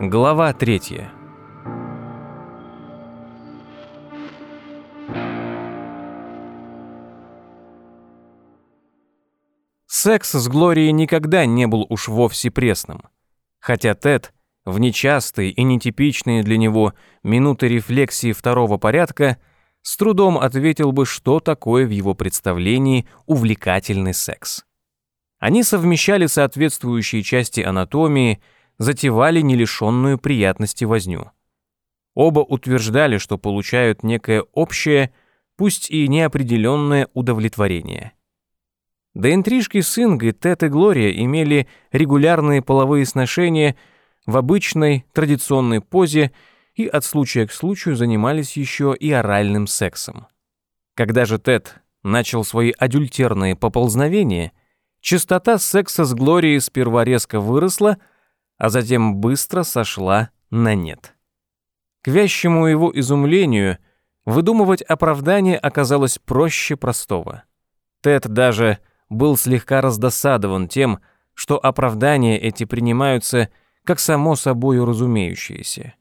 Глава третья. Секс с Глорией никогда не был уж вовсе пресным. Хотя Тед в нечастые и нетипичные для него минуты рефлексии второго порядка с трудом ответил бы, что такое в его представлении увлекательный секс. Они совмещали соответствующие части анатомии, затевали нелишенную приятности возню. Оба утверждали, что получают некое общее, пусть и неопределенное удовлетворение. До интрижки с Ингой Тед и Глория имели регулярные половые сношения в обычной традиционной позе и от случая к случаю занимались еще и оральным сексом. Когда же Тед начал свои адюльтерные поползновения, частота секса с Глорией сперва резко выросла, а затем быстро сошла на нет. К вящему его изумлению выдумывать оправдание оказалось проще простого. Тед даже был слегка раздосадован тем, что оправдания эти принимаются как само собою разумеющиеся.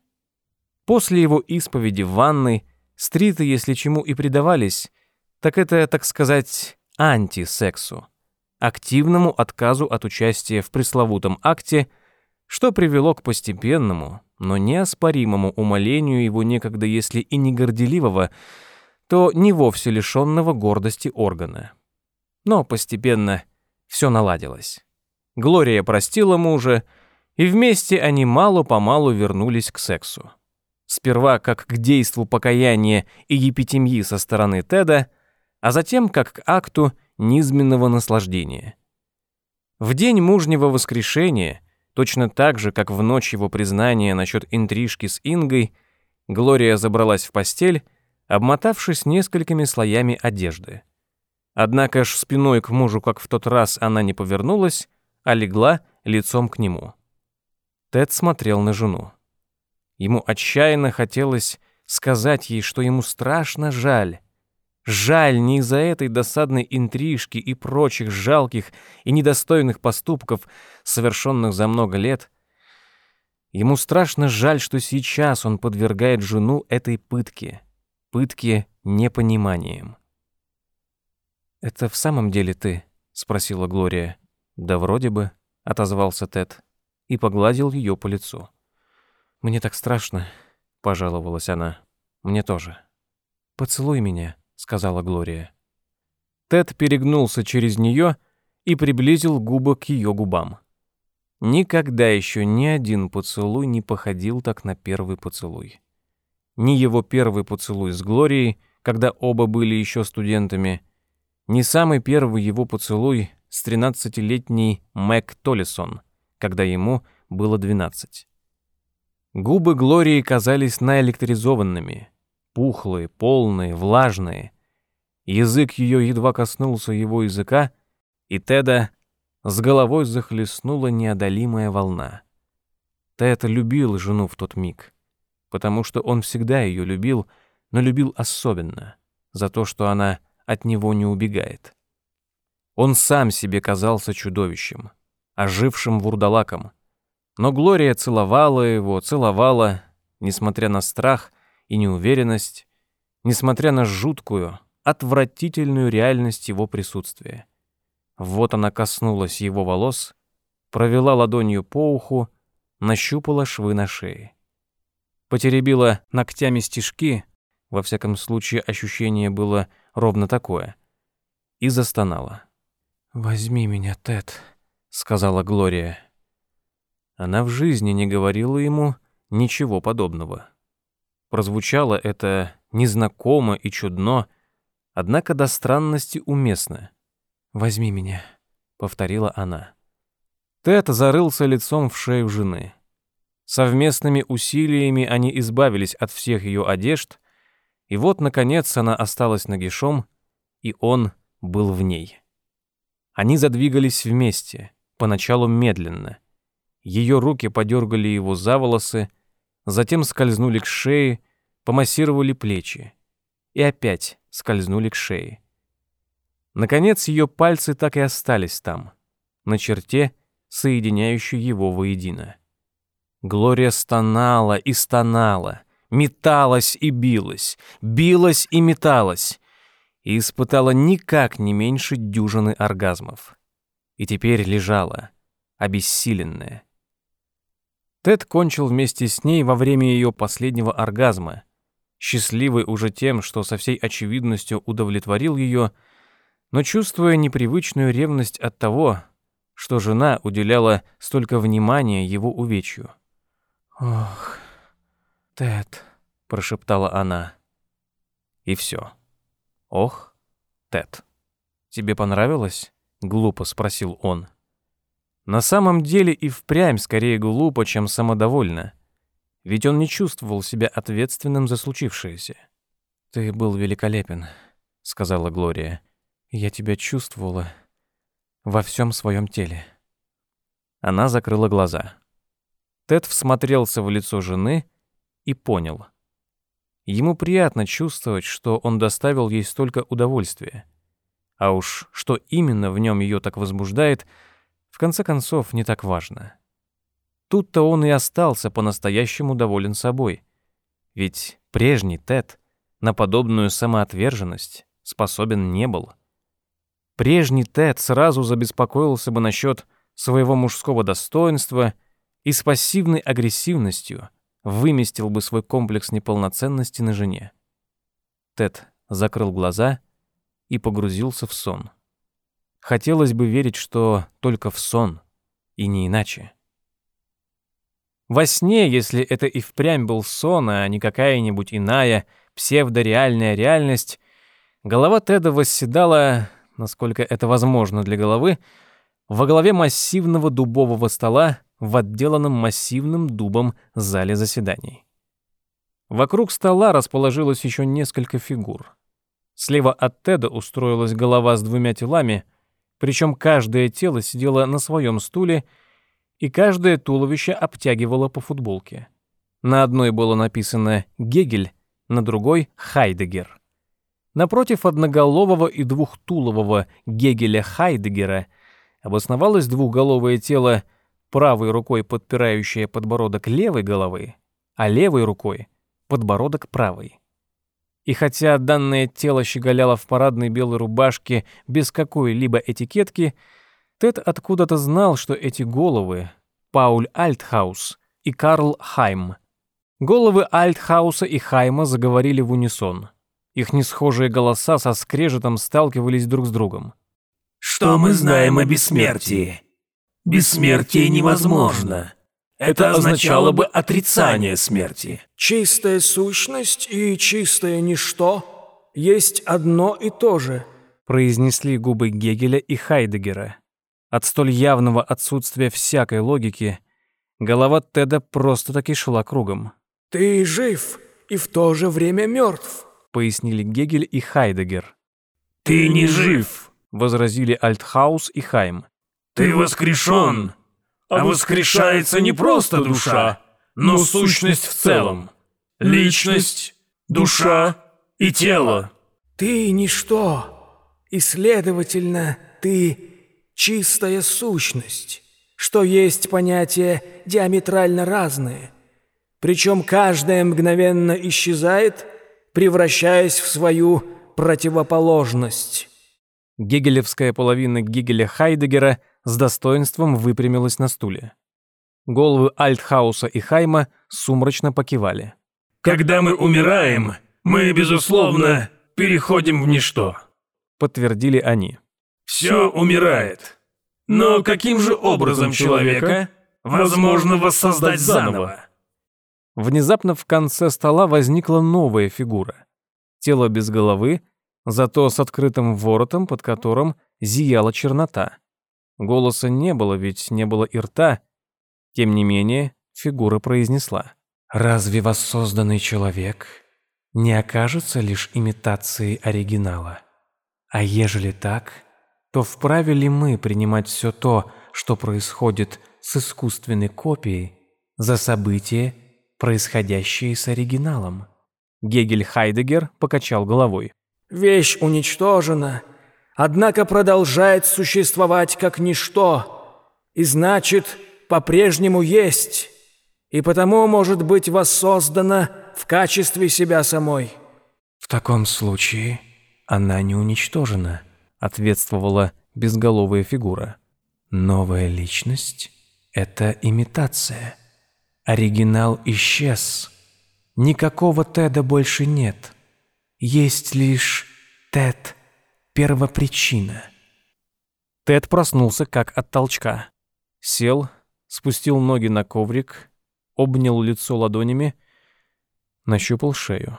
После его исповеди в ванной стриты, если чему и предавались, так это, так сказать, антисексу, активному отказу от участия в пресловутом акте, что привело к постепенному, но неоспоримому умолению его некогда, если и не горделивого, то не вовсе лишенного гордости органа. Но постепенно все наладилось. Глория простила мужа, и вместе они мало-помалу вернулись к сексу. Сперва как к действу покаяния и епитемьи со стороны Теда, а затем как к акту низменного наслаждения. В день мужнего воскрешения, точно так же, как в ночь его признания насчет интрижки с Ингой, Глория забралась в постель, обмотавшись несколькими слоями одежды. Однако ж спиной к мужу, как в тот раз, она не повернулась, а легла лицом к нему. Тед смотрел на жену. Ему отчаянно хотелось сказать ей, что ему страшно жаль. Жаль не из-за этой досадной интрижки и прочих жалких и недостойных поступков, совершенных за много лет. Ему страшно жаль, что сейчас он подвергает жену этой пытке, пытке непониманием. «Это в самом деле ты?» — спросила Глория. «Да вроде бы», — отозвался Тед и погладил ее по лицу. «Мне так страшно», — пожаловалась она. «Мне тоже». «Поцелуй меня», — сказала Глория. Тед перегнулся через нее и приблизил губы к ее губам. Никогда еще ни один поцелуй не походил так на первый поцелуй. Ни его первый поцелуй с Глорией, когда оба были еще студентами — не самый первый его поцелуй с 13-летней Мэг Толлисон, когда ему было 12. Губы Глории казались наэлектризованными, пухлые, полные, влажные. Язык ее едва коснулся его языка, и Теда с головой захлестнула неодолимая волна. Тед любил жену в тот миг, потому что он всегда ее любил, но любил особенно, за то, что она от него не убегает. Он сам себе казался чудовищем, ожившим вурдалаком. Но Глория целовала его, целовала, несмотря на страх и неуверенность, несмотря на жуткую, отвратительную реальность его присутствия. Вот она коснулась его волос, провела ладонью по уху, нащупала швы на шее. Потеребила ногтями стежки, во всяком случае ощущение было ровно такое. И застонала. «Возьми меня, Тед», — сказала Глория. Она в жизни не говорила ему ничего подобного. Прозвучало это незнакомо и чудно, однако до странности уместно. «Возьми меня», — повторила она. Тед зарылся лицом в шею жены. Совместными усилиями они избавились от всех ее одежд, и вот, наконец, она осталась нагишом, и он был в ней. Они задвигались вместе, поначалу медленно. Ее руки подергали его за волосы, затем скользнули к шее, помассировали плечи и опять скользнули к шее. Наконец, ее пальцы так и остались там, на черте, соединяющей его воедино. Глория стонала и стонала, металась и билась, билась и металась, и испытала никак не меньше дюжины оргазмов. И теперь лежала, обессиленная. Тед кончил вместе с ней во время ее последнего оргазма, счастливый уже тем, что со всей очевидностью удовлетворил ее, но чувствуя непривычную ревность от того, что жена уделяла столько внимания его увечью. «Ох, Тед», — прошептала она. И все. «Ох, Тед, тебе понравилось?» — глупо спросил он. На самом деле и впрямь скорее глупо, чем самодовольно. Ведь он не чувствовал себя ответственным за случившееся. «Ты был великолепен», — сказала Глория. «Я тебя чувствовала во всем своем теле». Она закрыла глаза. Тед всмотрелся в лицо жены и понял. Ему приятно чувствовать, что он доставил ей столько удовольствия. А уж что именно в нем ее так возбуждает, в конце концов, не так важно. Тут-то он и остался по-настоящему доволен собой. Ведь прежний Тед на подобную самоотверженность способен не был. Прежний Тед сразу забеспокоился бы насчет своего мужского достоинства и с пассивной агрессивностью выместил бы свой комплекс неполноценности на жене. Тед закрыл глаза и погрузился в сон. Хотелось бы верить, что только в сон, и не иначе. Во сне, если это и впрямь был сон, а не какая-нибудь иная псевдореальная реальность, голова Теда восседала, насколько это возможно для головы, во главе массивного дубового стола в отделанном массивным дубом зале заседаний. Вокруг стола расположилось еще несколько фигур. Слева от Теда устроилась голова с двумя телами, причем каждое тело сидело на своем стуле, и каждое туловище обтягивало по футболке. На одной было написано «Гегель», на другой «Хайдегер». Напротив одноголового и двухтулового Гегеля Хайдегера – обосновалось двухголовое тело, правой рукой подпирающее подбородок левой головы, а левой рукой подбородок правой. И хотя данное тело щеголяло в парадной белой рубашке без какой-либо этикетки, Тед откуда-то знал, что эти головы — Пауль Альтхаус и Карл Хайм. Головы Альтхауса и Хайма заговорили в унисон. Их несхожие голоса со скрежетом сталкивались друг с другом. Что мы знаем о бессмертии? Бессмертие невозможно. Это означало бы отрицание смерти. Чистая сущность и чистое ничто есть одно и то же, произнесли губы Гегеля и Хайдегера. От столь явного отсутствия всякой логики голова Теда просто-таки шла кругом. «Ты жив и в то же время мертв», — пояснили Гегель и Хайдегер. «Ты не жив», возразили Альтхаус и Хайм. «Ты воскрешен, а воскрешается не просто душа, но сущность в целом. Личность, душа и тело». «Ты ничто, и, следовательно, ты чистая сущность, что есть понятия диаметрально разные, причем каждое мгновенно исчезает, превращаясь в свою противоположность». Гегелевская половина Гегеля Хайдегера с достоинством выпрямилась на стуле. Головы Альтхауса и Хайма сумрачно покивали. «Когда мы умираем, мы, безусловно, переходим в ничто», — подтвердили они. «Все умирает. Но каким же образом человека возможно воссоздать заново?» Внезапно в конце стола возникла новая фигура. Тело без головы — зато с открытым воротом, под которым зияла чернота. Голоса не было, ведь не было и рта. Тем не менее, фигура произнесла. «Разве воссозданный человек не окажется лишь имитацией оригинала? А ежели так, то вправе ли мы принимать все то, что происходит с искусственной копией, за событие, происходящее с оригиналом?» Гегель Хайдегер покачал головой. Вещь уничтожена, однако продолжает существовать как ничто, и значит, по-прежнему есть. и потому может быть воссоздана в качестве себя самой». «В таком случае она не уничтожена», — ответствовала безголовая фигура. «Новая личность — это имитация. Оригинал исчез. Никакого Теда больше нет. Есть лишь Тед — первопричина». Тед проснулся как от толчка. Сел, спустил ноги на коврик, обнял лицо ладонями, нащупал шею.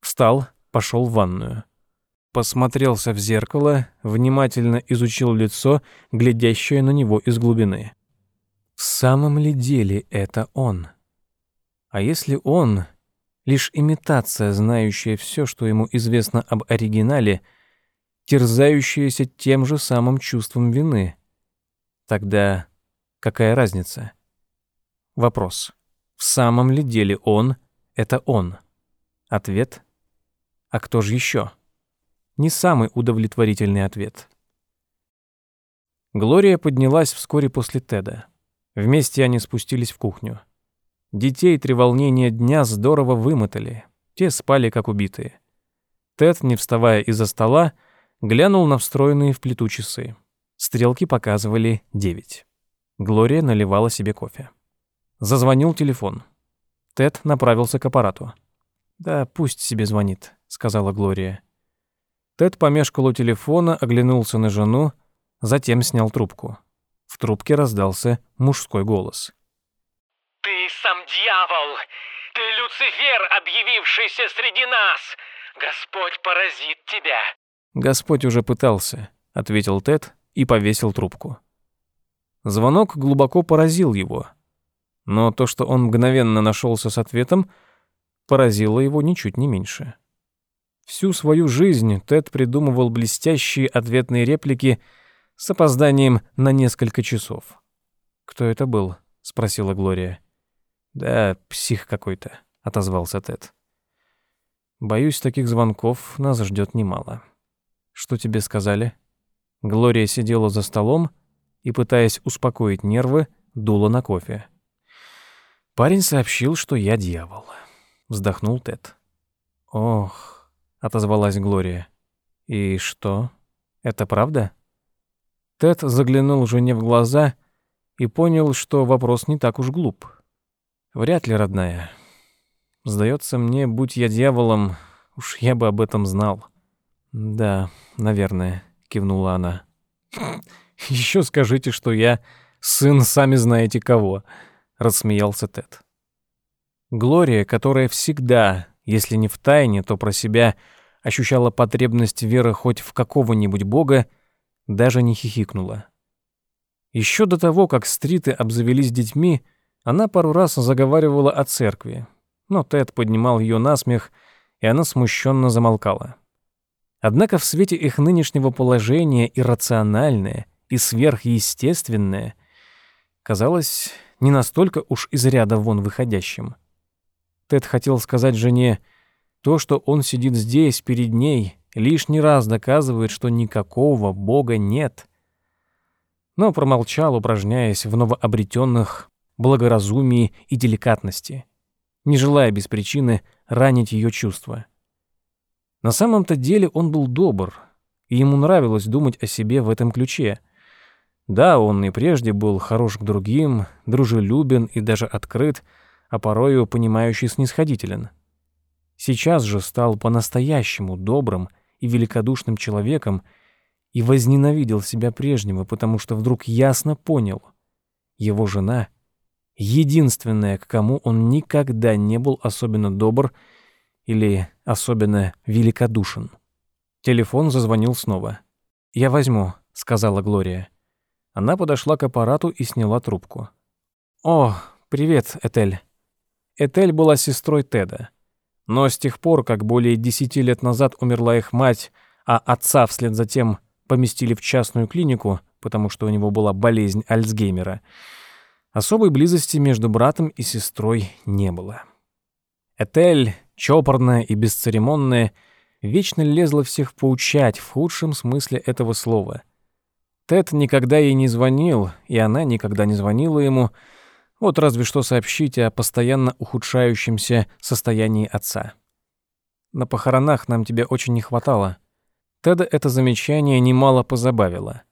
Встал, пошел в ванную. Посмотрелся в зеркало, внимательно изучил лицо, глядящее на него из глубины. В самом ли деле это он? А если он — лишь имитация, знающая все, что ему известно об оригинале, терзающаяся тем же самым чувством вины? Тогда какая разница? Вопрос. В самом ли деле он — это он? Ответ. А кто же еще? Не самый удовлетворительный ответ. Глория поднялась вскоре после Теда. Вместе они спустились в кухню. Детей три дня здорово вымотали. Те спали, как убитые. Тед, не вставая из-за стола, глянул на встроенные в плиту часы. Стрелки показывали девять. Глория наливала себе кофе. Зазвонил телефон. Тед направился к аппарату. «Да пусть себе звонит», — сказала Глория. Тед помешкал у телефона, оглянулся на жену, затем снял трубку. В трубке раздался мужской голос. «Ты сам дьявол! Ты Люцифер, объявившийся среди нас! Господь поразит тебя!» «Господь уже пытался», — ответил Тед и повесил трубку. Звонок глубоко поразил его — но то, что он мгновенно нашелся с ответом, поразило его ничуть не меньше. Всю свою жизнь Тед придумывал блестящие ответные реплики с опозданием на несколько часов. «Кто это был?» — спросила Глория. «Да, псих какой-то», — отозвался Тед. «Боюсь, таких звонков нас ждет немало». «Что тебе сказали?» Глория сидела за столом и, пытаясь успокоить нервы, дула на кофе. Парень сообщил, что я дьявол. Вздохнул Тед. Ох, отозвалась Глория. И что? Это правда? Тед заглянул жене в глаза и понял, что вопрос не так уж глуп. Вряд ли, родная. Сдается мне, будь я дьяволом, уж я бы об этом знал. Да, наверное, кивнула она. Еще скажите, что я сын сами знаете кого рассмеялся Тед. Глория, которая всегда, если не в тайне, то про себя ощущала потребность веры хоть в какого-нибудь бога, даже не хихикнула. Еще до того, как стриты обзавелись детьми, она пару раз заговаривала о церкви, но Тед поднимал ее на смех, и она смущенно замолкала. Однако в свете их нынешнего положения иррациональное и сверхъестественное казалось не настолько уж из ряда вон выходящим. Тед хотел сказать жене, то, что он сидит здесь перед ней, лишний раз доказывает, что никакого Бога нет. Но промолчал, упражняясь в новообретенных благоразумии и деликатности, не желая без причины ранить ее чувства. На самом-то деле он был добр, и ему нравилось думать о себе в этом ключе — да, он и прежде был хорош к другим, дружелюбен и даже открыт, а порою понимающий снисходителен. Сейчас же стал по-настоящему добрым и великодушным человеком и возненавидел себя прежнего, потому что вдруг ясно понял — его жена — единственная, к кому он никогда не был особенно добр или особенно великодушен. Телефон зазвонил снова. «Я возьму», — сказала Глория. Она подошла к аппарату и сняла трубку. «О, привет, Этель». Этель была сестрой Теда. Но с тех пор, как более десяти лет назад умерла их мать, а отца вслед за тем поместили в частную клинику, потому что у него была болезнь Альцгеймера, особой близости между братом и сестрой не было. Этель, чопорная и бесцеремонная, вечно лезла всех поучать в худшем смысле этого слова — Тед никогда ей не звонил, и она никогда не звонила ему. Вот разве что сообщить о постоянно ухудшающемся состоянии отца. На похоронах нам тебя очень не хватало. Теда это замечание немало позабавило.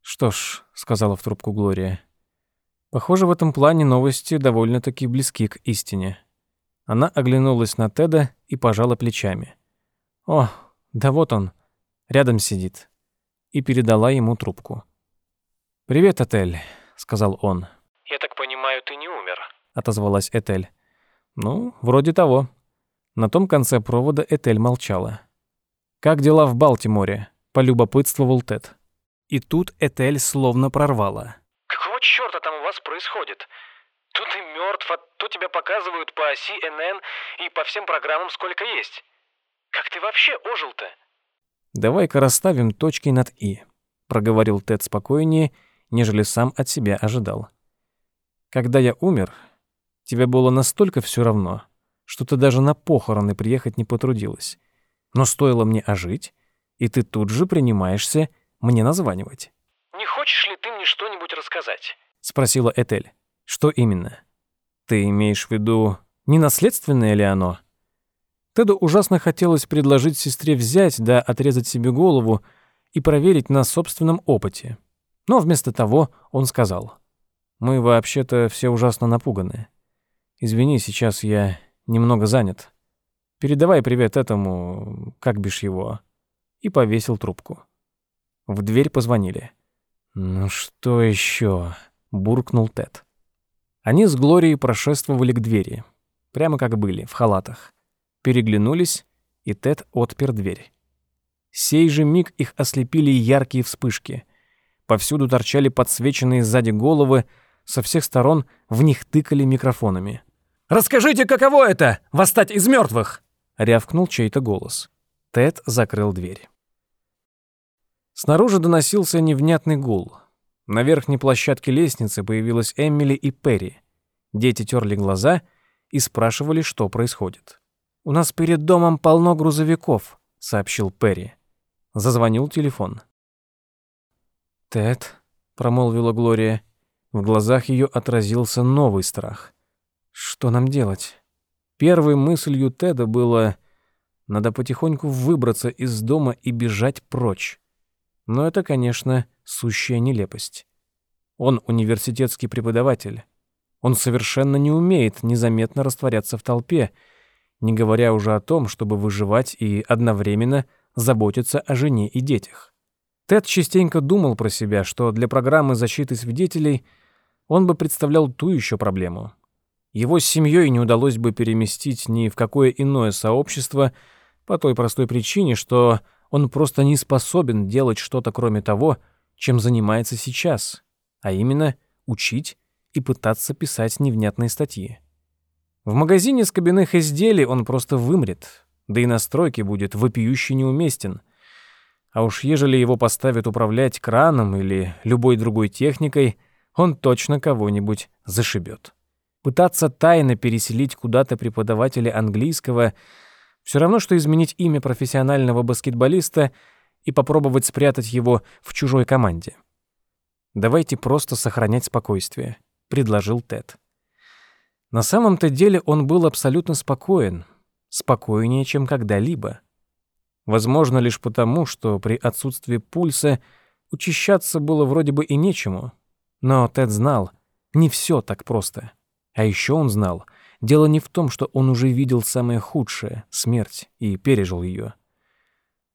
«Что ж», — сказала в трубку Глория, — «похоже, в этом плане новости довольно-таки близки к истине». Она оглянулась на Теда и пожала плечами. «О, да вот он, рядом сидит», и передала ему трубку. «Привет, Этель», — сказал он. «Я так понимаю, ты не умер?» — отозвалась Этель. «Ну, вроде того». На том конце провода Этель молчала. «Как дела в Балтиморе?» — полюбопытствовал Тед. И тут Этель словно прорвала. «Какого чёрта там у вас происходит? То ты мёртв, а то тебя показывают по CNN и по всем программам сколько есть. Как ты вообще ожил-то?» «Давай-ка расставим точки над «и», — проговорил Тед спокойнее, нежели сам от себя ожидал. «Когда я умер, тебе было настолько всё равно, что ты даже на похороны приехать не потрудилась. Но стоило мне ожить, и ты тут же принимаешься мне названивать. «Не хочешь ли ты мне что-нибудь рассказать?» — спросила Этель. «Что именно? Ты имеешь в виду, не наследственное ли оно?» Теду ужасно хотелось предложить сестре взять да отрезать себе голову и проверить на собственном опыте. Но вместо того он сказал, «Мы вообще-то все ужасно напуганы. Извини, сейчас я немного занят. Передавай привет этому, как бишь его». И повесил трубку. В дверь позвонили. «Ну что еще? буркнул Тед. Они с Глорией прошествовали к двери, прямо как были, в халатах. Переглянулись, и Тед отпер дверь. Сей же миг их ослепили яркие вспышки. Повсюду торчали подсвеченные сзади головы, со всех сторон в них тыкали микрофонами. «Расскажите, каково это — восстать из мертвых?» — рявкнул чей-то голос. Тед закрыл дверь. Снаружи доносился невнятный гул. На верхней площадке лестницы появилась Эмили и Перри. Дети терли глаза и спрашивали, что происходит. «У нас перед домом полно грузовиков», — сообщил Перри. Зазвонил телефон. «Тед», — промолвила Глория. В глазах ее отразился новый страх. Что нам делать? Первой мыслью Теда было надо потихоньку выбраться из дома и бежать прочь. Но это, конечно, сущая нелепость. Он университетский преподаватель. Он совершенно не умеет незаметно растворяться в толпе, не говоря уже о том, чтобы выживать и одновременно заботиться о жене и детях. Тед частенько думал про себя, что для программы защиты свидетелей он бы представлял ту еще проблему — его с семьей не удалось бы переместить ни в какое иное сообщество по той простой причине, что он просто не способен делать что-то кроме того, чем занимается сейчас, а именно учить и пытаться писать невнятные статьи. В магазине с изделий он просто вымрет, да и на стройке будет вопиюще неуместен. А уж ежели его поставят управлять краном или любой другой техникой, он точно кого-нибудь зашибет. Пытаться тайно переселить куда-то преподавателя английского все равно, что изменить имя профессионального баскетболиста и попробовать спрятать его в чужой команде. «Давайте просто сохранять спокойствие», — предложил Тед. На самом-то деле он был абсолютно спокоен, спокойнее, чем когда-либо. Возможно, лишь потому, что при отсутствии пульса учащаться было вроде бы и нечему. Но Тед знал, не все так просто. А еще он знал, дело не в том, что он уже видел самое худшее — смерть, и пережил ее.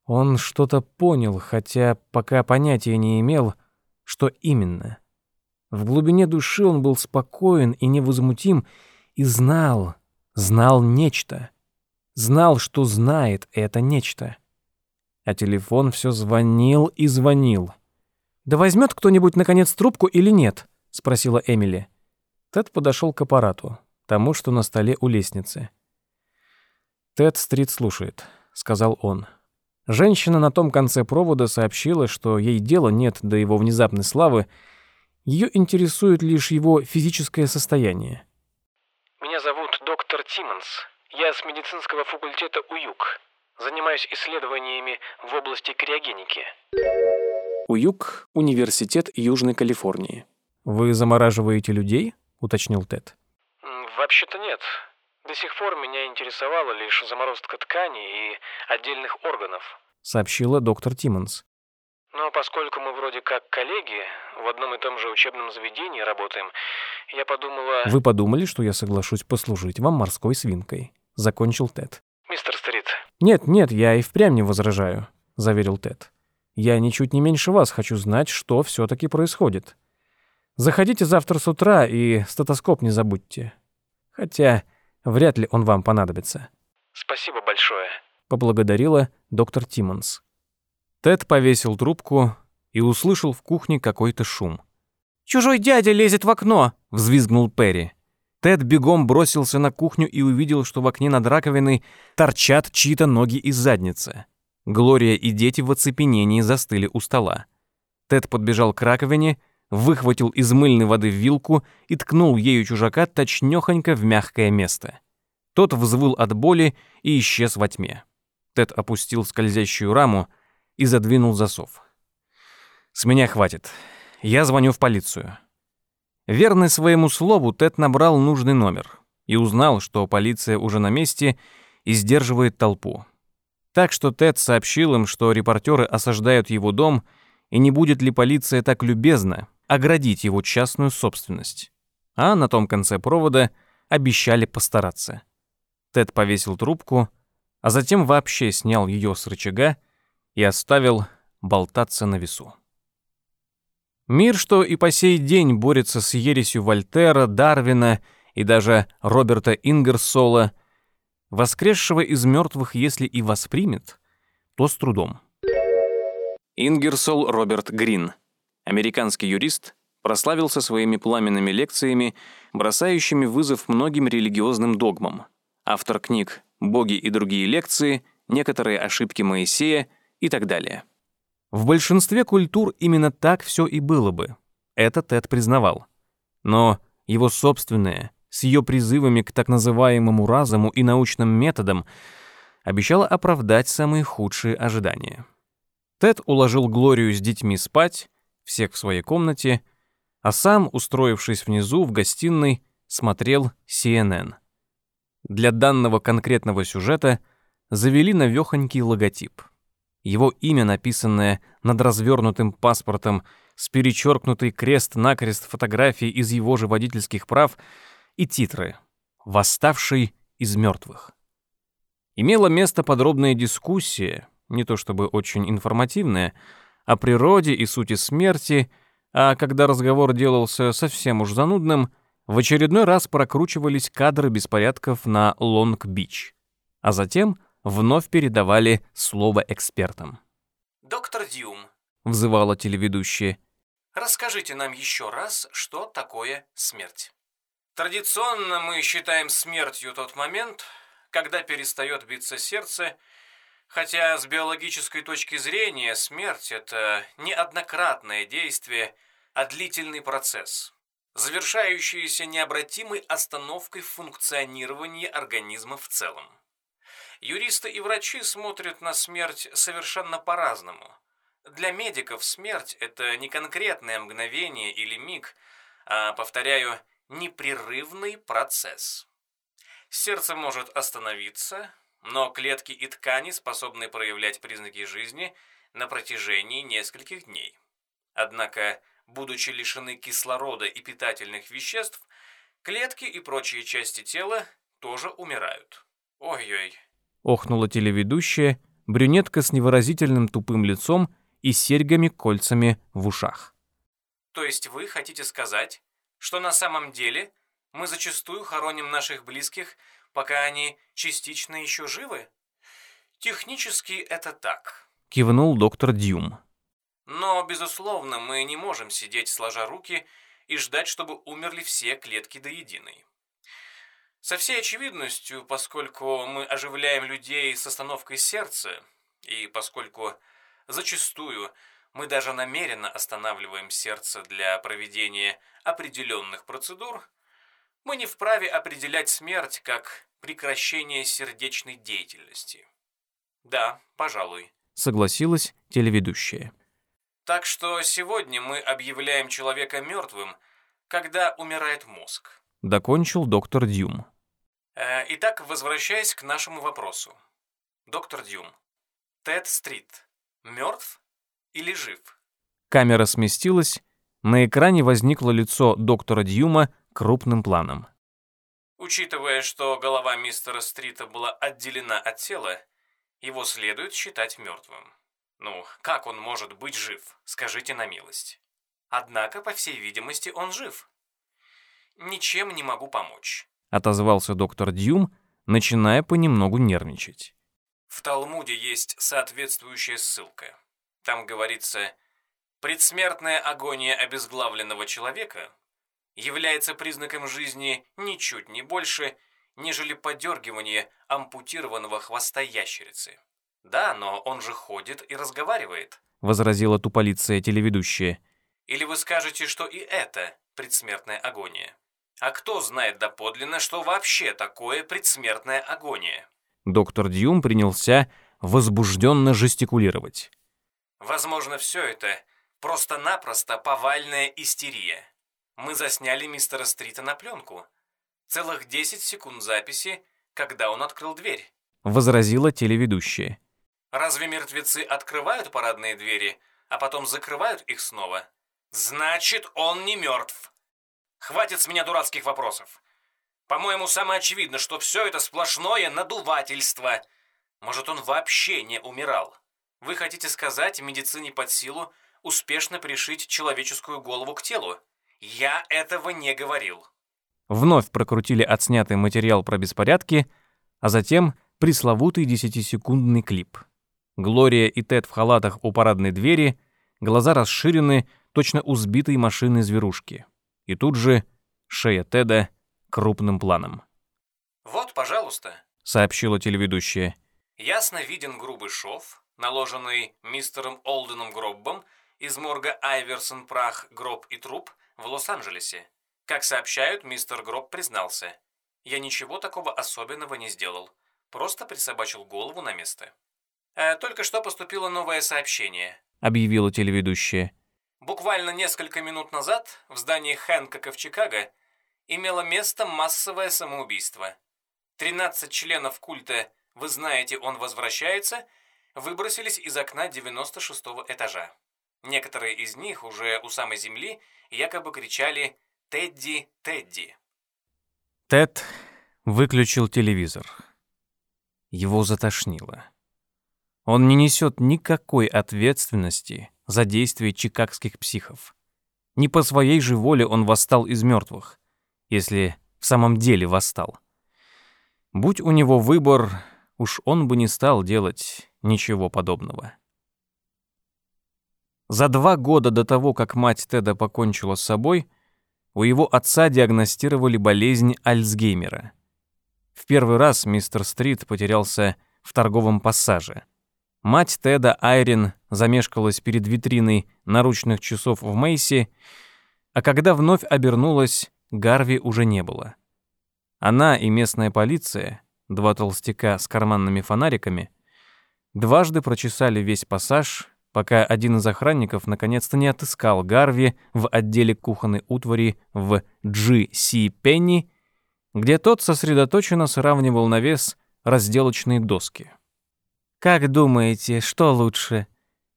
Он что-то понял, хотя пока понятия не имел, что именно. В глубине души он был спокоен и невозмутим, и знал, знал нечто. Знал, что знает это нечто. А телефон все звонил и звонил. «Да возьмет кто-нибудь, наконец, трубку или нет?» — спросила Эмили. Тед подошел к аппарату, тому, что на столе у лестницы. «Тед Стрит слушает», — сказал он. Женщина на том конце провода сообщила, что ей дела нет до его внезапной славы, ее интересует лишь его физическое состояние. «Меня зовут доктор Тиммонс. Я с медицинского факультета УЮК. Занимаюсь исследованиями в области криогеники». УЮК — Университет Южной Калифорнии. Вы замораживаете людей? уточнил Тед. Вообще-то нет. До сих пор меня интересовала лишь заморозка тканей и отдельных органов, сообщила доктор Тиммонс. Но поскольку мы вроде как коллеги, в одном и том же учебном заведении работаем, я подумала... Вы подумали, что я соглашусь послужить вам морской свинкой? Закончил Тед. Мистер Стрит. Нет, нет, я и впрямь не возражаю, заверил Тед. Я ничуть не меньше вас хочу знать, что все таки происходит. Заходите завтра с утра и стетоскоп не забудьте. Хотя вряд ли он вам понадобится. Спасибо большое, поблагодарила доктор Тиммонс. Тед повесил трубку и услышал в кухне какой-то шум. «Чужой дядя лезет в окно!» — взвизгнул Перри. Тед бегом бросился на кухню и увидел, что в окне над раковиной торчат чьи-то ноги из задницы. Глория и дети в оцепенении застыли у стола. Тед подбежал к раковине, выхватил из мыльной воды вилку и ткнул ею чужака точнёхонько в мягкое место. Тот взвыл от боли и исчез во тьме. Тед опустил скользящую раму, и задвинул засов. «С меня хватит. Я звоню в полицию». Верный своему слову, Тед набрал нужный номер и узнал, что полиция уже на месте и сдерживает толпу. Так что Тед сообщил им, что репортеры осаждают его дом, и не будет ли полиция так любезна оградить его частную собственность. А на том конце провода обещали постараться. Тед повесил трубку, а затем вообще снял ее с рычага и оставил болтаться на весу. Мир, что и по сей день борется с ересью Вольтера, Дарвина и даже Роберта Ингерсола, воскресшего из мертвых, если и воспримет, то с трудом. Ингерсол Роберт Грин, американский юрист, прославился своими пламенными лекциями, бросающими вызов многим религиозным догмам. Автор книг «Боги и другие лекции», «Некоторые ошибки Моисея» и так далее. В большинстве культур именно так все и было бы. Это Тед признавал. Но его собственное, с ее призывами к так называемому разуму и научным методам, обещало оправдать самые худшие ожидания. Тед уложил Глорию с детьми спать, всех в своей комнате, а сам, устроившись внизу в гостиной, смотрел CNN. Для данного конкретного сюжета завели навёхонький логотип — его имя, написанное над развернутым паспортом, с перечеркнутый крест-накрест фотографией из его же водительских прав и титры «Восставший из мертвых». Имела место подробная дискуссия, не то чтобы очень информативная, о природе и сути смерти, а когда разговор делался совсем уж занудным, в очередной раз прокручивались кадры беспорядков на Лонг-Бич. А затем — вновь передавали слово экспертам. «Доктор Дюм», — взывала телеведущая, — «расскажите нам еще раз, что такое смерть». Традиционно мы считаем смертью тот момент, когда перестает биться сердце, хотя с биологической точки зрения смерть – это не однократное действие, а длительный процесс, завершающийся необратимой остановкой функционирования организма в целом. Юристы и врачи смотрят на смерть совершенно по-разному. Для медиков смерть – это не конкретное мгновение или миг, а, повторяю, непрерывный процесс. Сердце может остановиться, но клетки и ткани способны проявлять признаки жизни на протяжении нескольких дней. Однако, будучи лишены кислорода и питательных веществ, клетки и прочие части тела тоже умирают. Ой-ой, охнула телеведущая, брюнетка с невыразительным тупым лицом и серьгами-кольцами в ушах. То есть вы хотите сказать, что на самом деле мы зачастую хороним наших близких, пока они частично еще живы? Технически это так. Кивнул доктор Дюм. Но, безусловно, мы не можем сидеть сложа руки и ждать, чтобы умерли все клетки до единой. Со всей очевидностью, поскольку мы оживляем людей с остановкой сердца, и поскольку зачастую мы даже намеренно останавливаем сердце для проведения определенных процедур, мы не вправе определять смерть как прекращение сердечной деятельности. Да, пожалуй. Согласилась телеведущая. Так что сегодня мы объявляем человека мертвым, когда умирает мозг. Докончил доктор Дюм. Э, итак, возвращаясь к нашему вопросу. Доктор Дюм, Тед Стрит мертв или жив? Камера сместилась, на экране возникло лицо доктора Дьюма крупным планом. Учитывая, что голова мистера Стрита была отделена от тела, его следует считать мертвым. Ну, как он может быть жив, скажите на милость. Однако, по всей видимости, он жив. Ничем не могу помочь. Отозвался доктор Дьюм, начиная понемногу нервничать. В Талмуде есть соответствующая ссылка. Там говорится, предсмертная агония обезглавленного человека является признаком жизни ничуть не больше, нежели подергивание ампутированного хвоста ящерицы. Да, но он же ходит и разговаривает, возразила туполицая телеведущая. Или вы скажете, что и это предсмертная агония? А кто знает доподлинно, что вообще такое предсмертная агония? Доктор Дьюм принялся возбужденно жестикулировать. Возможно, все это просто-напросто повальная истерия. Мы засняли мистера Стрита на пленку. Целых 10 секунд записи, когда он открыл дверь. Возразила телеведущая. Разве мертвецы открывают парадные двери, а потом закрывают их снова? Значит, он не мертв. Хватит с меня дурацких вопросов. По-моему, самое очевидно, что все это сплошное надувательство. Может, он вообще не умирал? Вы хотите сказать медицине под силу успешно пришить человеческую голову к телу? Я этого не говорил. Вновь прокрутили отснятый материал про беспорядки, а затем пресловутый десятисекундный клип. Глория и Тед в халатах у парадной двери, глаза расширены, точно у сбитой машины зверушки. И тут же шея Теда крупным планом. «Вот, пожалуйста», — сообщила телеведущая. «Ясно виден грубый шов, наложенный мистером Олденом Гроббом из морга Айверсон прах, гроб и труп в Лос-Анджелесе. Как сообщают, мистер Гроб признался. Я ничего такого особенного не сделал. Просто присобачил голову на место. Э, только что поступило новое сообщение. Объявила телеведущая. Буквально несколько минут назад в здании Хэнкока в Чикаго имело место массовое самоубийство. 13 членов культа «Вы знаете, он возвращается» выбросились из окна 96-го этажа. Некоторые из них уже у самой земли якобы кричали «Тедди, Тедди». Тед выключил телевизор. Его затошнило. Он не несет никакой ответственности за действия чикагских психов. Не по своей же воле он восстал из мертвых, если в самом деле восстал. Будь у него выбор, уж он бы не стал делать ничего подобного. За два года до того, как мать Теда покончила с собой, у его отца диагностировали болезнь Альцгеймера. В первый раз мистер Стрит потерялся в торговом пассаже. Мать Теда, Айрин, замешкалась перед витриной наручных часов в Мейси, а когда вновь обернулась, Гарви уже не было. Она и местная полиция, два толстяка с карманными фонариками, дважды прочесали весь пассаж, пока один из охранников наконец-то не отыскал Гарви в отделе кухонной утвари в G.C. Пенни, где тот сосредоточенно сравнивал на вес разделочные доски. «Как думаете, что лучше?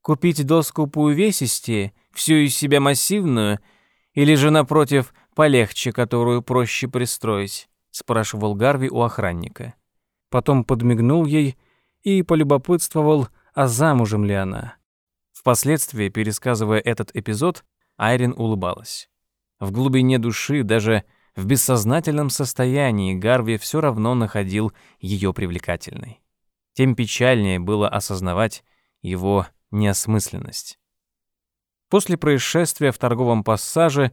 Купить доску по увесистее, всю из себя массивную, или же, напротив, полегче, которую проще пристроить?» — спрашивал Гарви у охранника. Потом подмигнул ей и полюбопытствовал, а замужем ли она. Впоследствии, пересказывая этот эпизод, Айрин улыбалась. В глубине души, даже в бессознательном состоянии, Гарви все равно находил ее привлекательной. Тем печальнее было осознавать его неосмысленность. После происшествия в торговом пассаже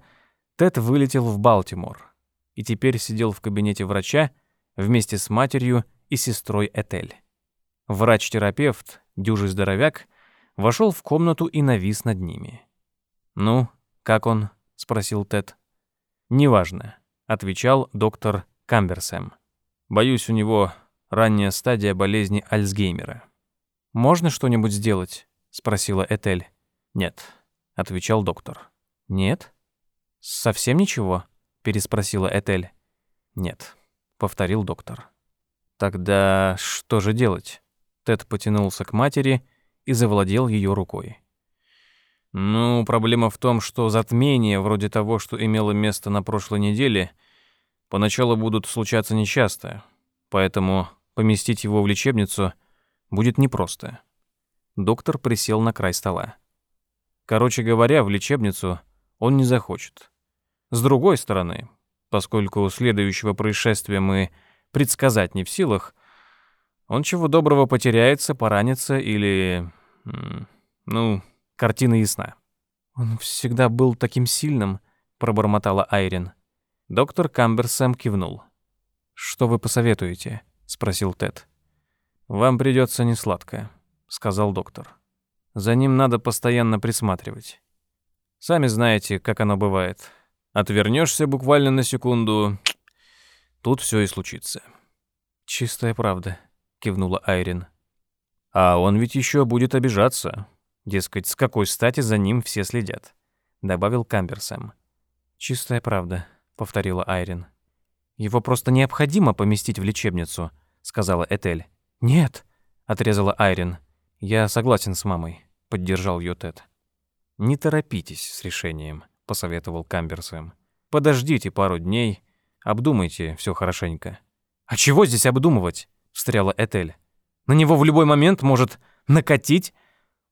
Тед вылетел в Балтимор и теперь сидел в кабинете врача вместе с матерью и сестрой Этель. Врач-терапевт, дюжий здоровяк, вошел в комнату и навис над ними. «Ну, как он?» — спросил Тед. «Неважно», — отвечал доктор Камберсэм. «Боюсь, у него ранняя стадия болезни Альцгеймера». «Можно что-нибудь сделать?» — спросила Этель. «Нет», — отвечал доктор. «Нет?» «Совсем ничего?» — переспросила Этель. «Нет», — повторил доктор. «Тогда что же делать?» Тед потянулся к матери и завладел ее рукой. «Ну, проблема в том, что затмения, вроде того, что имело место на прошлой неделе, поначалу будут случаться нечасто, поэтому поместить его в лечебницу будет непросто». Доктор присел на край стола. Короче говоря, в лечебницу он не захочет. С другой стороны, поскольку следующего происшествия мы предсказать не в силах, он чего доброго потеряется, поранится или... Ну, картина ясна. «Он всегда был таким сильным», — пробормотала Айрин. Доктор Камберсэм кивнул. «Что вы посоветуете?» — спросил Тед. «Вам придется несладко», — сказал доктор. «За ним надо постоянно присматривать. Сами знаете, как оно бывает. Отвернешься буквально на секунду, тут все и случится. Чистая правда, кивнула Айрин. А он ведь еще будет обижаться. Дескать, с какой стати за ним все следят, добавил Камберсэм. Чистая правда, повторила Айрин. Его просто необходимо поместить в лечебницу, сказала Этель. Нет, отрезала Айрин. Я согласен с мамой, поддержал ее Тед. Не торопитесь с решением посоветовал Камберсэм. Подождите пару дней, обдумайте все хорошенько. А чего здесь обдумывать? встряла Этель. На него в любой момент может накатить.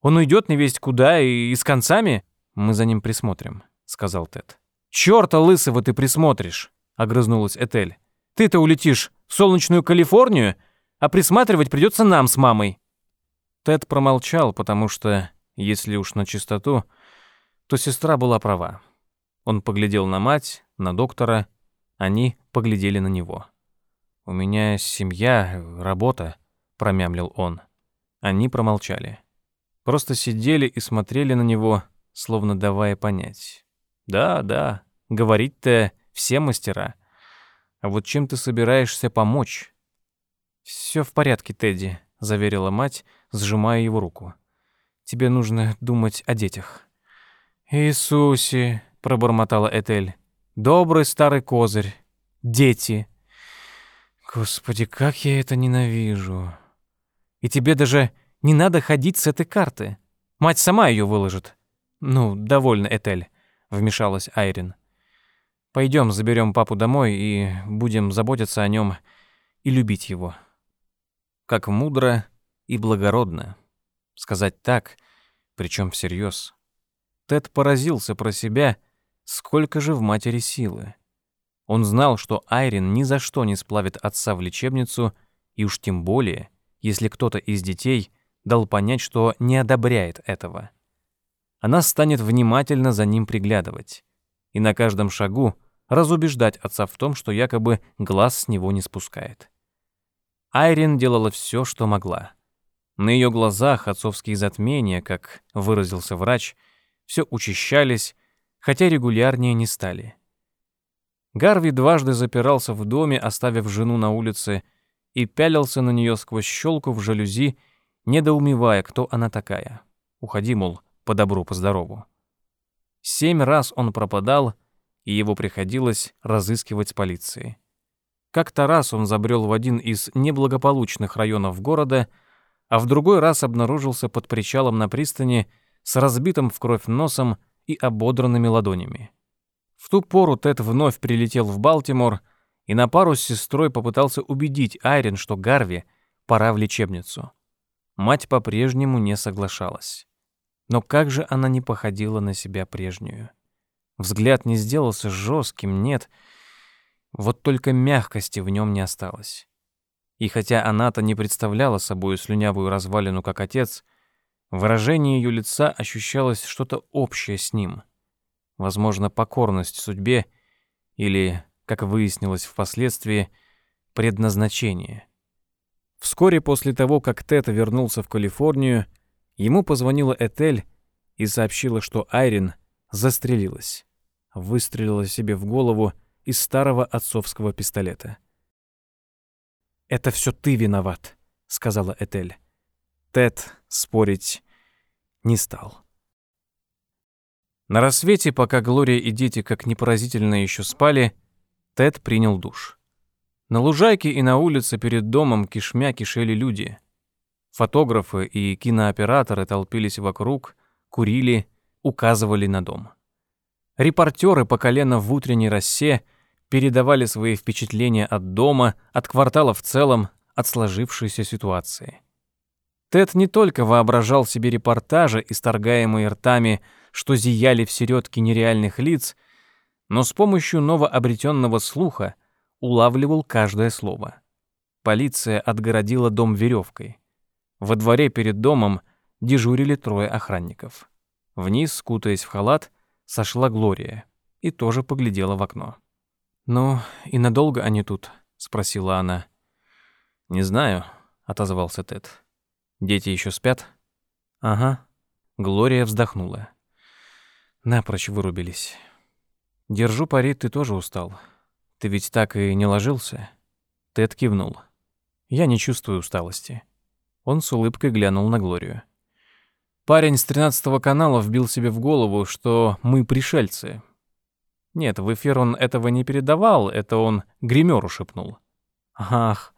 Он уйдет не весть куда и, и с концами. Мы за ним присмотрим, сказал Тед. Чёрта лысого ты присмотришь, огрызнулась Этель. Ты-то улетишь в солнечную Калифорнию, а присматривать придется нам с мамой. Тед промолчал, потому что, если уж на чистоту, то сестра была права. Он поглядел на мать, на доктора, они поглядели на него. «У меня семья, работа», — промямлил он. Они промолчали. Просто сидели и смотрели на него, словно давая понять. «Да, да, говорить-то все мастера. А вот чем ты собираешься помочь?» «Все в порядке, Тедди», — заверила мать, сжимая его руку. «Тебе нужно думать о детях». «Иисусе!» — пробормотала Этель. «Добрый старый козырь. Дети!» «Господи, как я это ненавижу!» «И тебе даже не надо ходить с этой карты. Мать сама ее выложит». «Ну, довольно, Этель», — вмешалась Айрин. «Пойдем, заберем папу домой и будем заботиться о нем и любить его». Как мудро и благородно. Сказать так, причем всерьез. Тед поразился про себя, сколько же в матери силы. Он знал, что Айрин ни за что не сплавит отца в лечебницу, и уж тем более, если кто-то из детей дал понять, что не одобряет этого. Она станет внимательно за ним приглядывать и на каждом шагу разубеждать отца в том, что якобы глаз с него не спускает. Айрин делала все, что могла. На ее глазах отцовские затмения, как выразился врач, все учащались, хотя регулярнее не стали. Гарви дважды запирался в доме, оставив жену на улице, и пялился на нее сквозь щелку в жалюзи, недоумевая, кто она такая. Уходи, мол, по добру, по здорову. Семь раз он пропадал, и его приходилось разыскивать с полицией. Как-то раз он забрел в один из неблагополучных районов города, а в другой раз обнаружился под причалом на пристани с разбитым в кровь носом и ободранными ладонями. В ту пору Тед вновь прилетел в Балтимор и на пару с сестрой попытался убедить Айрин, что Гарви пора в лечебницу. Мать по-прежнему не соглашалась. Но как же она не походила на себя прежнюю. Взгляд не сделался жестким, нет. Вот только мягкости в нем не осталось. И хотя она-то не представляла собой слюнявую развалину, как отец, в выражении ее лица ощущалось что-то общее с ним. Возможно, покорность судьбе или, как выяснилось впоследствии, предназначение. Вскоре после того, как Тед вернулся в Калифорнию, ему позвонила Этель и сообщила, что Айрин застрелилась. Выстрелила себе в голову из старого отцовского пистолета. «Это все ты виноват», — сказала Этель. Тед спорить не стал. На рассвете, пока Глория и дети как непоразительно еще спали, Тед принял душ. На лужайке и на улице перед домом кишмя кишели люди. Фотографы и кинооператоры толпились вокруг, курили, указывали на дом. Репортеры по колено в утренней росе передавали свои впечатления от дома, от квартала в целом, от сложившейся ситуации. Тед не только воображал себе репортажи, исторгаемые ртами, что зияли в середке нереальных лиц, но с помощью новообретенного слуха улавливал каждое слово. Полиция отгородила дом веревкой. Во дворе перед домом дежурили трое охранников. Вниз, скутаясь в халат, сошла Глория и тоже поглядела в окно. «Ну, и надолго они тут?» — спросила она. «Не знаю», — отозвался Тед. «Дети еще спят?» «Ага». Глория вздохнула. Напрочь вырубились. «Держу пари, ты тоже устал. Ты ведь так и не ложился?» Тед кивнул. «Я не чувствую усталости». Он с улыбкой глянул на Глорию. Парень с тринадцатого канала вбил себе в голову, что мы пришельцы. Нет, в эфир он этого не передавал, это он гримеру шепнул. Ах,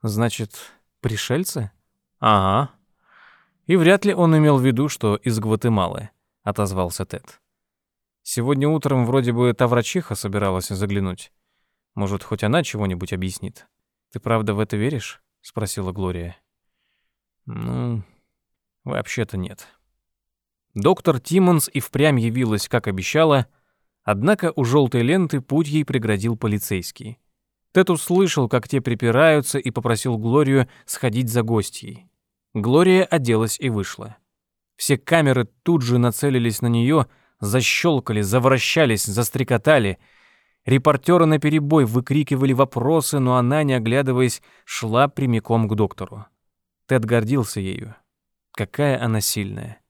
значит, пришельцы? Ага. И вряд ли он имел в виду, что из Гватемалы, отозвался Тед. Сегодня утром вроде бы та врачиха собиралась заглянуть. Может, хоть она чего-нибудь объяснит. Ты правда в это веришь? спросила Глория. Ну, вообще-то нет. Доктор Тиммонс и впрямь явилась, как обещала, однако у желтой ленты путь ей преградил полицейский. Тед услышал, как те припираются, и попросил Глорию сходить за гостьей. Глория оделась и вышла. Все камеры тут же нацелились на нее, защелкали, завращались, застрекотали. Репортеры наперебой выкрикивали вопросы, но она, не оглядываясь, шла прямиком к доктору. Тед гордился ею. Какая она сильная.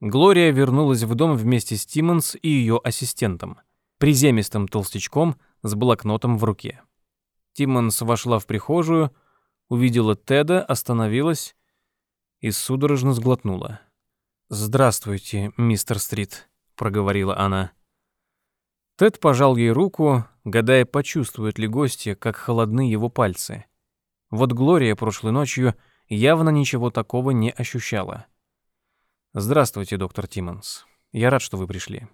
Глория вернулась в дом вместе с Тиммонс и ее ассистентом, приземистым толстячком с блокнотом в руке. Тиммонс вошла в прихожую, увидела Теда, остановилась и судорожно сглотнула. «Здравствуйте, мистер Стрит», — проговорила она. Тед пожал ей руку, гадая, почувствует ли гостья, как холодны его пальцы. Вот Глория прошлой ночью явно ничего такого не ощущала. Здравствуйте, доктор Тиммонс. Я рад, что вы пришли.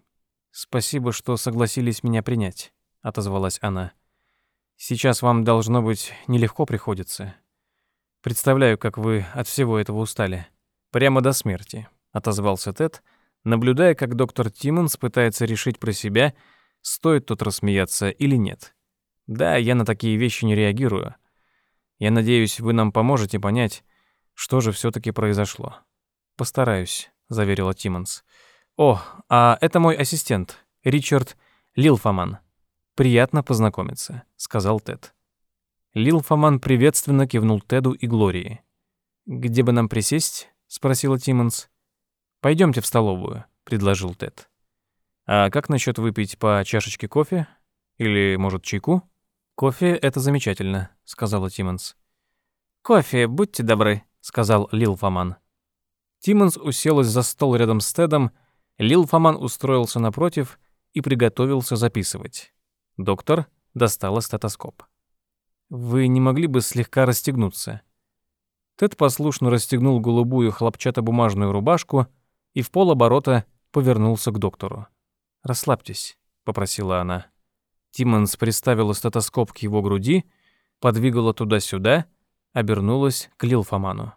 Спасибо, что согласились меня принять, отозвалась она. Сейчас вам должно быть нелегко приходится. Представляю, как вы от всего этого устали. Прямо до смерти, отозвался Тед, наблюдая, как доктор Тиммонс пытается решить про себя, стоит тут рассмеяться или нет. Да, я на такие вещи не реагирую. Я надеюсь, вы нам поможете понять, что же все таки произошло. «Постараюсь», — заверила Тиммонс. «О, а это мой ассистент, Ричард Лилфаман. Приятно познакомиться», — сказал Тед. Лилфаман приветственно кивнул Теду и Глории. «Где бы нам присесть?» — спросила Тиммонс. Пойдемте в столовую», — предложил Тед. «А как насчет выпить по чашечке кофе? Или, может, чайку?» «Кофе — это замечательно», — сказала Тиммонс. «Кофе, будьте добры», — сказал Лилфаман. Тиммонс уселась за стол рядом с Тедом, Лил Фоман устроился напротив и приготовился записывать. Доктор достала стетоскоп. «Вы не могли бы слегка расстегнуться?» Тед послушно расстегнул голубую хлопчатобумажную рубашку и в полоборота повернулся к доктору. «Расслабьтесь», — попросила она. Тиммонс приставила стетоскоп к его груди, подвигала туда-сюда, обернулась к Лилфоману.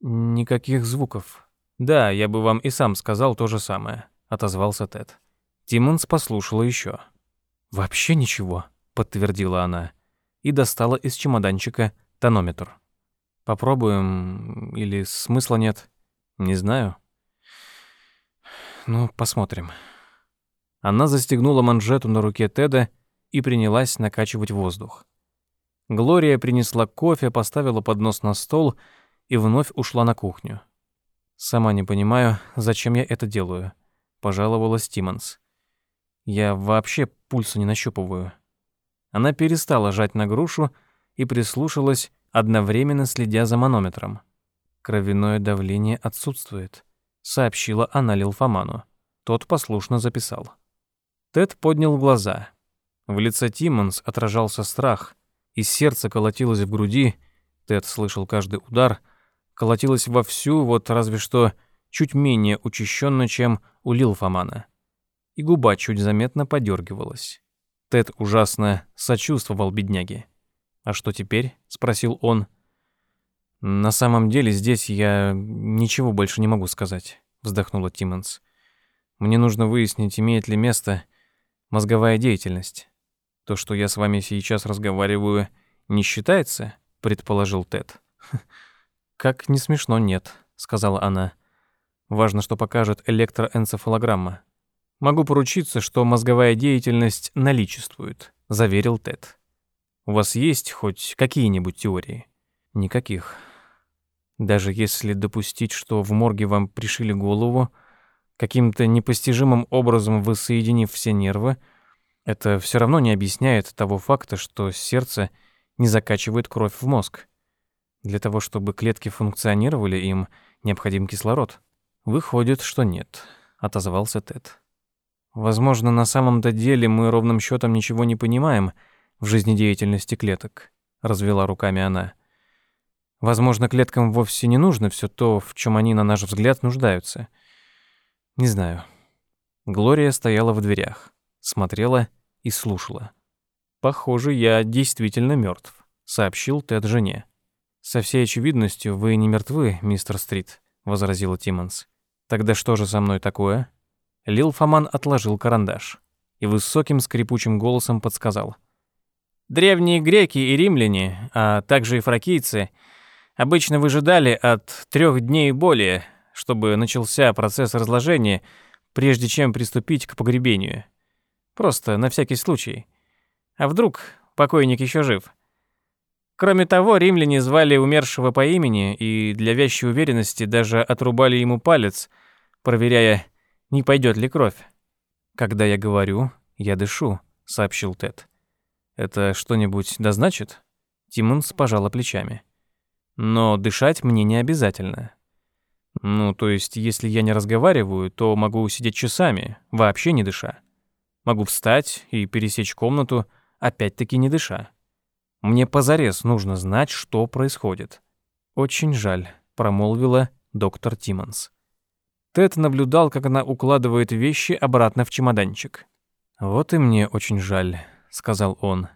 «Никаких звуков». «Да, я бы вам и сам сказал то же самое», — отозвался Тед. Тиммонс послушала еще. «Вообще ничего», — подтвердила она и достала из чемоданчика тонометр. «Попробуем или смысла нет? Не знаю». «Ну, посмотрим». Она застегнула манжету на руке Теда и принялась накачивать воздух. Глория принесла кофе, поставила поднос на стол и вновь ушла на кухню. «Сама не понимаю, зачем я это делаю», — пожаловалась Тиммонс. «Я вообще пульса не нащупываю». Она перестала жать на грушу и прислушалась, одновременно следя за манометром. «Кровяное давление отсутствует», — сообщила она Лилфоману. Тот послушно записал. Тед поднял глаза. В лице Тиммонс отражался страх, и сердце колотилось в груди, Тед слышал каждый удар, колотилось вовсю, вот разве что чуть менее учащенно, чем у Лилфамана. И губа чуть заметно подергивалась. Тед ужасно сочувствовал бедняге. «А что теперь?» — спросил он. «На самом деле здесь я ничего больше не могу сказать», — вздохнула Тиммонс. «Мне нужно выяснить, имеет ли место мозговая деятельность. То, что я с вами сейчас разговариваю, не считается?» — предположил Тед. «Как не смешно, нет», — сказала она. «Важно, что покажет электроэнцефалограмма. Могу поручиться, что мозговая деятельность наличествует», — заверил Тед. «У вас есть хоть какие-нибудь теории?» «Никаких. Даже если допустить, что в морге вам пришили голову, каким-то непостижимым образом воссоединив все нервы, это все равно не объясняет того факта, что сердце не закачивает кровь в мозг. Для того, чтобы клетки функционировали, им необходим кислород. Выходит, что нет, отозвался Тед. Возможно, на самом-то деле мы ровным счетом ничего не понимаем в жизнедеятельности клеток, развела руками она. Возможно, клеткам вовсе не нужно все то, в чем они, на наш взгляд, нуждаются. Не знаю. Глория стояла в дверях, смотрела и слушала. «Похоже, я действительно мертв», — сообщил Тед жене. «Со всей очевидностью вы не мертвы, мистер Стрит», — возразила Тиммонс. «Тогда что же со мной такое?» Лил Фоман отложил карандаш и высоким скрипучим голосом подсказал. «Древние греки и римляне, а также и фракийцы — обычно выжидали от трех дней и более, чтобы начался процесс разложения, прежде чем приступить к погребению. Просто на всякий случай. А вдруг покойник еще жив? Кроме того, римляне звали умершего по имени и для вящей уверенности даже отрубали ему палец, проверяя, не пойдет ли кровь. «Когда я говорю, я дышу», — сообщил Тед. «Это что-нибудь да значит?» Тимонс пожала плечами. Но дышать мне не обязательно. Ну, то есть, если я не разговариваю, то могу сидеть часами, вообще не дыша. Могу встать и пересечь комнату, опять-таки не дыша. Мне позарез нужно знать, что происходит. Очень жаль, промолвила доктор Тиммонс. Тед наблюдал, как она укладывает вещи обратно в чемоданчик. «Вот и мне очень жаль», — сказал он.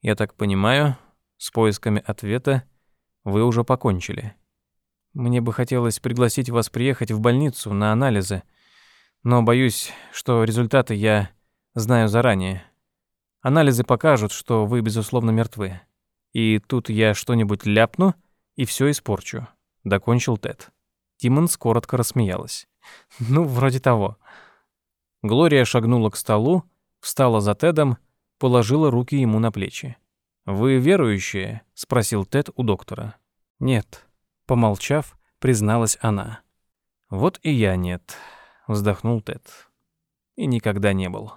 «Я так понимаю, с поисками ответа вы уже покончили. Мне бы хотелось пригласить вас приехать в больницу на анализы, но боюсь, что результаты я знаю заранее. Анализы покажут, что вы, безусловно, мертвы. И тут я что-нибудь ляпну и все испорчу», — докончил Тед. Тимонс коротко рассмеялась. «Ну, вроде того». Глория шагнула к столу, встала за Тедом, положила руки ему на плечи. «Вы верующие?» — спросил Тед у доктора. «Нет», — помолчав, призналась она. «Вот и я нет», — вздохнул Тед. «И никогда не был».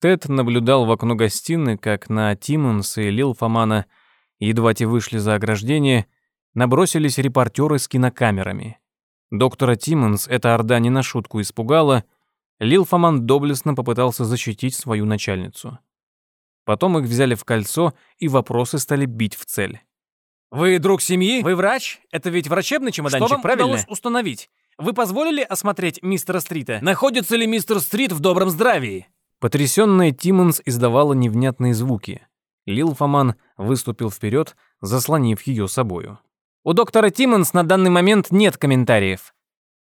Тед наблюдал в окно гостиной, как на Тиммонса и Лил Фомана, едва те вышли за ограждение, набросились репортеры с кинокамерами. Доктора Тиммонс эта орда не на шутку испугала, Лил Фоман доблестно попытался защитить свою начальницу. Потом их взяли в кольцо, и вопросы стали бить в цель. «Вы друг семьи? Вы врач? Это ведь врачебный чемоданчик, Что вам правильно? удалось установить? Вы позволили осмотреть мистера Стрита? Находится ли мистер Стрит в добром здравии?» Потрясённая Тиммонс издавала невнятные звуки. Лил Фоман выступил вперед, заслонив ее собою. «У доктора Тиммонс на данный момент нет комментариев».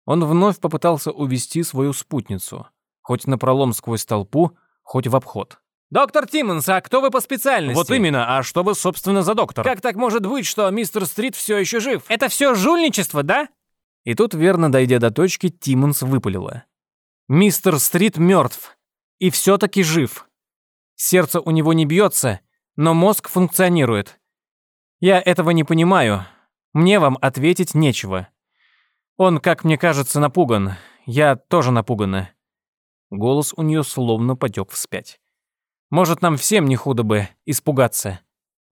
Он вновь попытался увести свою спутницу, хоть напролом сквозь толпу, хоть в обход. «Доктор Тиммонс, а кто вы по специальности?» Вот именно, а что вы, собственно, за доктор? Как так может быть, что мистер Стрит все еще жив? Это все жульничество, да? И тут, верно дойдя до точки, Тиммонс выпалила. «Мистер Стрит мертв. И все-таки жив. Сердце у него не бьется, но мозг функционирует. Я этого не понимаю. Мне вам ответить нечего. Он, как мне кажется, напуган. Я тоже напугана». Голос у нее словно потек вспять. Может, нам всем не худо бы испугаться.